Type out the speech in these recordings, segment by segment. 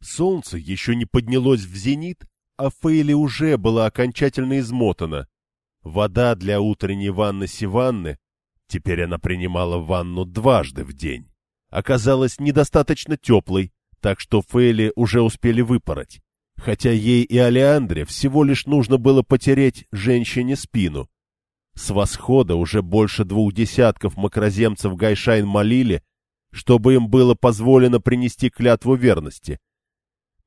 Солнце еще не поднялось в зенит, а Фейли уже была окончательно измотана. Вода для утренней ванны Сиванны, теперь она принимала ванну дважды в день, оказалась недостаточно теплой, так что Фейли уже успели выпороть, хотя ей и Алеандре всего лишь нужно было потереть женщине спину. С восхода уже больше двух десятков макроземцев Гайшайн молили, чтобы им было позволено принести клятву верности.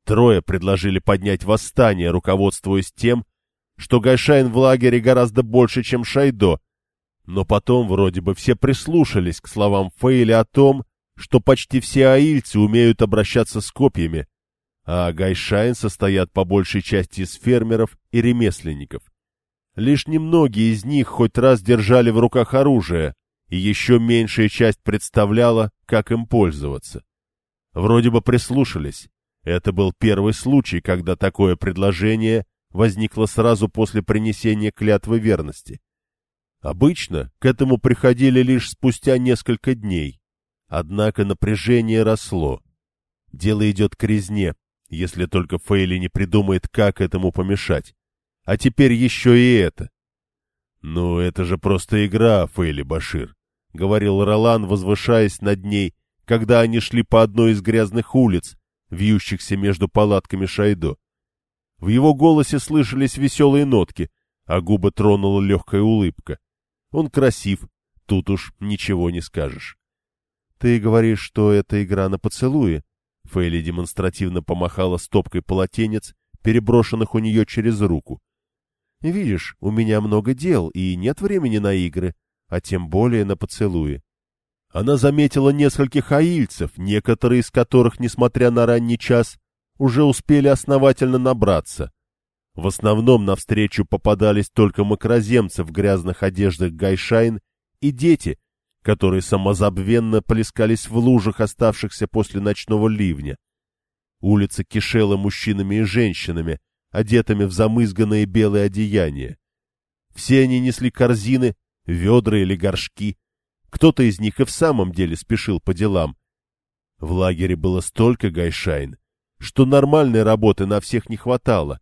Трое предложили поднять восстание, руководствуясь тем, что Гайшайн в лагере гораздо больше, чем Шайдо, но потом вроде бы все прислушались к словам Фейли о том, что почти все аильцы умеют обращаться с копьями, а Гайшайн состоят по большей части из фермеров и ремесленников. Лишь немногие из них хоть раз держали в руках оружие, и еще меньшая часть представляла, как им пользоваться. Вроде бы прислушались. Это был первый случай, когда такое предложение возникло сразу после принесения клятвы верности. Обычно к этому приходили лишь спустя несколько дней. Однако напряжение росло. Дело идет к резне, если только Фейли не придумает, как этому помешать. А теперь еще и это. «Ну, это же просто игра, Фейли Башир», — говорил Ролан, возвышаясь над ней, когда они шли по одной из грязных улиц, вьющихся между палатками Шайдо. В его голосе слышались веселые нотки, а губы тронула легкая улыбка. Он красив, тут уж ничего не скажешь. — Ты говоришь, что это игра на поцелуи? Фейли демонстративно помахала стопкой полотенец, переброшенных у нее через руку. Видишь, у меня много дел, и нет времени на игры, а тем более на поцелуи. Она заметила нескольких аильцев, некоторые из которых, несмотря на ранний час, уже успели основательно набраться. В основном навстречу попадались только макроземцы в грязных одеждах гайшайн и дети, которые самозабвенно плескались в лужах, оставшихся после ночного ливня. Улица кишела мужчинами и женщинами, одетыми в замызганные белые одеяния. Все они несли корзины, ведра или горшки. Кто-то из них и в самом деле спешил по делам. В лагере было столько гайшайн, что нормальной работы на всех не хватало.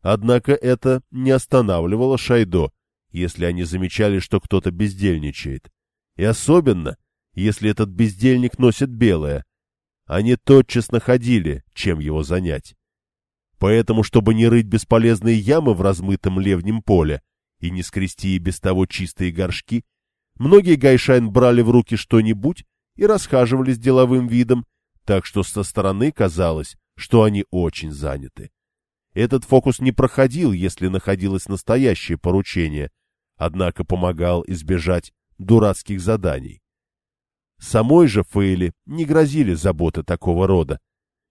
Однако это не останавливало Шайдо, если они замечали, что кто-то бездельничает. И особенно, если этот бездельник носит белое. Они тотчас находили, чем его занять. Поэтому, чтобы не рыть бесполезные ямы в размытом левнем поле и не скрести и без того чистые горшки, многие гайшайн брали в руки что-нибудь и расхаживали с деловым видом, так что со стороны казалось, что они очень заняты. Этот фокус не проходил, если находилось настоящее поручение, однако помогал избежать дурацких заданий. Самой же Фейли не грозили заботы такого рода,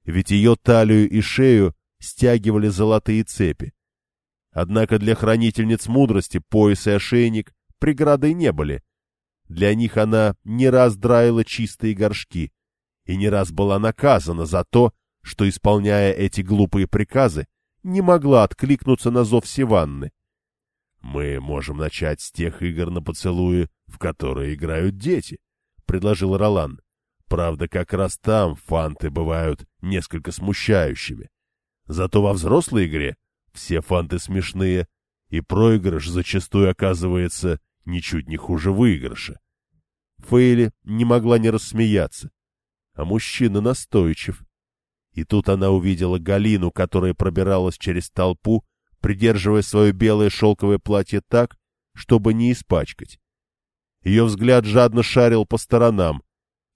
ведь ее талию и шею стягивали золотые цепи. Однако для хранительниц мудрости пояс и ошейник преградой не были. Для них она не раз драила чистые горшки и не раз была наказана за то, что, исполняя эти глупые приказы, не могла откликнуться на зов Сиванны. «Мы можем начать с тех игр на поцелуе, в которые играют дети», — предложил Ролан. «Правда, как раз там фанты бывают несколько смущающими. Зато во взрослой игре все фанты смешные, и проигрыш зачастую оказывается ничуть не хуже выигрыша. Фейли не могла не рассмеяться, а мужчина настойчив. И тут она увидела Галину, которая пробиралась через толпу, придерживая свое белое шелковое платье так, чтобы не испачкать. Ее взгляд жадно шарил по сторонам.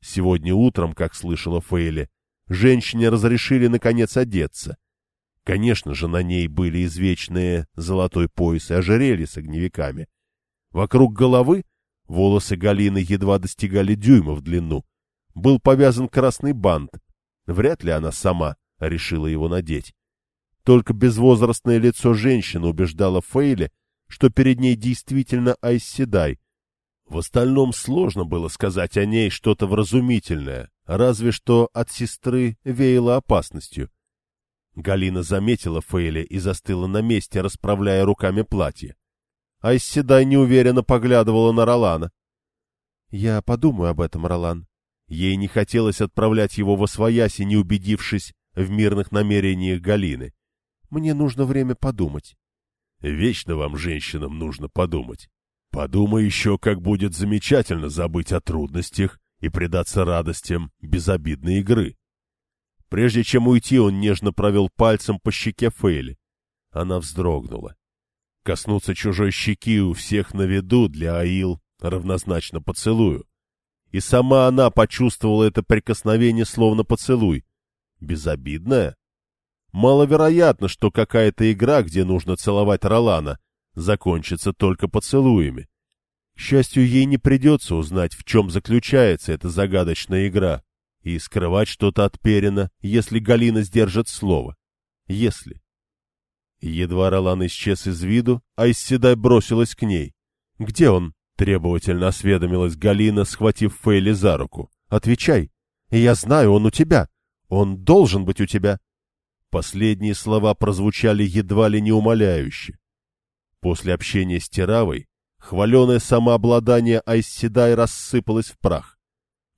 Сегодня утром, как слышала Фейли, женщине разрешили наконец одеться — Конечно же, на ней были извечные золотой пояс и ожерелье с огневиками. Вокруг головы волосы Галины едва достигали дюйма в длину. Был повязан красный бант. Вряд ли она сама решила его надеть. Только безвозрастное лицо женщины убеждало Фейли, что перед ней действительно Айсседай. В остальном сложно было сказать о ней что-то вразумительное, разве что от сестры веяло опасностью. Галина заметила Фейли и застыла на месте, расправляя руками платье. Айсседай неуверенно поглядывала на Ролана. — Я подумаю об этом, Ролан. Ей не хотелось отправлять его во свояси, не убедившись, в мирных намерениях Галины. «Мне нужно время подумать». «Вечно вам, женщинам, нужно подумать. Подумай еще, как будет замечательно забыть о трудностях и предаться радостям безобидной игры». Прежде чем уйти, он нежно провел пальцем по щеке Фейли. Она вздрогнула. Коснуться чужой щеки у всех на виду для Аил равнозначно поцелую. И сама она почувствовала это прикосновение словно поцелуй. Безобидное? Маловероятно, что какая-то игра, где нужно целовать Ролана, закончится только поцелуями. К счастью, ей не придется узнать, в чем заключается эта загадочная игра, и скрывать что-то от Перина, если Галина сдержит слово. Если. Едва Ролан исчез из виду, а бросилась к ней. «Где он?» — требовательно осведомилась Галина, схватив Фейли за руку. «Отвечай. Я знаю, он у тебя. Он должен быть у тебя». Последние слова прозвучали едва ли не умоляюще. После общения с Тиравой хваленое самообладание Айсседай рассыпалось в прах.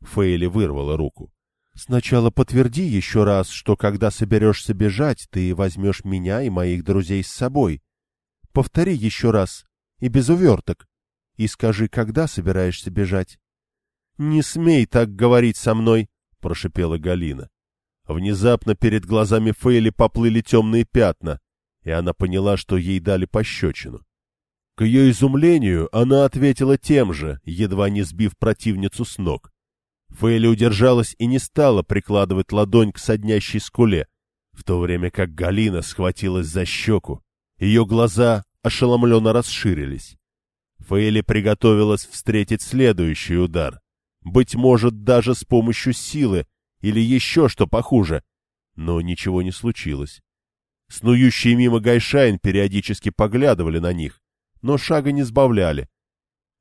Фейли вырвала руку. Сначала подтверди еще раз, что когда соберешься бежать, ты возьмешь меня и моих друзей с собой. Повтори еще раз, и без уверток, и скажи, когда собираешься бежать. — Не смей так говорить со мной, — прошипела Галина. Внезапно перед глазами Фейли поплыли темные пятна, и она поняла, что ей дали пощечину. К ее изумлению она ответила тем же, едва не сбив противницу с ног. Фейли удержалась и не стала прикладывать ладонь к соднящей скуле, в то время как Галина схватилась за щеку. Ее глаза ошеломленно расширились. Фейли приготовилась встретить следующий удар. Быть может, даже с помощью силы или еще что похуже. Но ничего не случилось. Снующие мимо Гайшайн периодически поглядывали на них, но шага не сбавляли,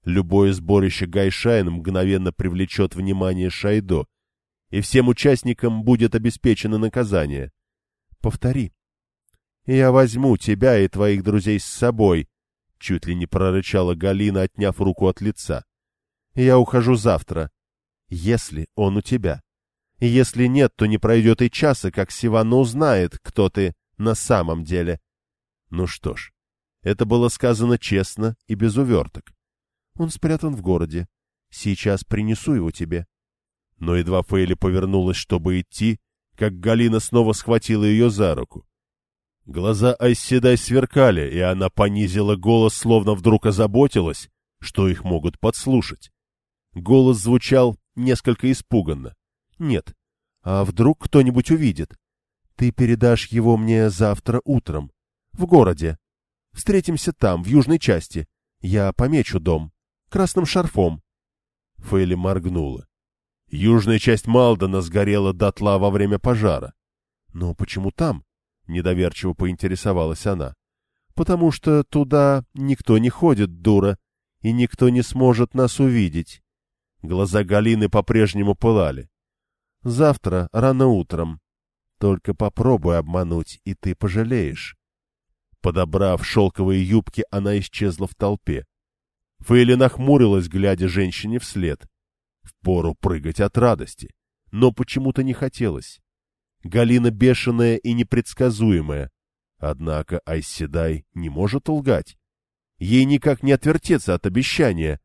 Любое сборище Гайшайн мгновенно привлечет внимание Шайдо, и всем участникам будет обеспечено наказание. Повтори. «Я возьму тебя и твоих друзей с собой», — чуть ли не прорычала Галина, отняв руку от лица. «Я ухожу завтра, если он у тебя. Если нет, то не пройдет и часа, как Сиванна узнает, кто ты на самом деле». Ну что ж, это было сказано честно и без уверток. Он спрятан в городе. Сейчас принесу его тебе. Но едва Фейли повернулась, чтобы идти, как Галина снова схватила ее за руку. Глаза Айседай сверкали, и она понизила голос, словно вдруг озаботилась, что их могут подслушать. Голос звучал несколько испуганно. «Нет. А вдруг кто-нибудь увидит? Ты передашь его мне завтра утром. В городе. Встретимся там, в южной части. Я помечу дом красным шарфом. Фейли моргнула. Южная часть Малдена сгорела дотла во время пожара. Но почему там? Недоверчиво поинтересовалась она. Потому что туда никто не ходит, дура, и никто не сможет нас увидеть. Глаза Галины по-прежнему пылали. Завтра, рано утром. Только попробуй обмануть, и ты пожалеешь. Подобрав шелковые юбки, она исчезла в толпе. Фейли нахмурилась, глядя женщине вслед. Впору прыгать от радости, но почему-то не хотелось. Галина бешеная и непредсказуемая. Однако Айседай не может лгать. Ей никак не отвертеться от обещания.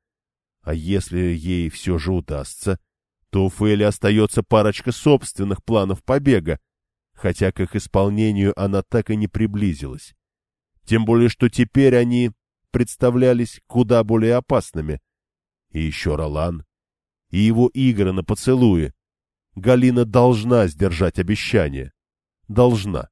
А если ей все же удастся, то у Фейли остается парочка собственных планов побега, хотя к их исполнению она так и не приблизилась. Тем более, что теперь они представлялись куда более опасными. И еще Ролан, и его игры на поцелуе. Галина должна сдержать обещание. Должна.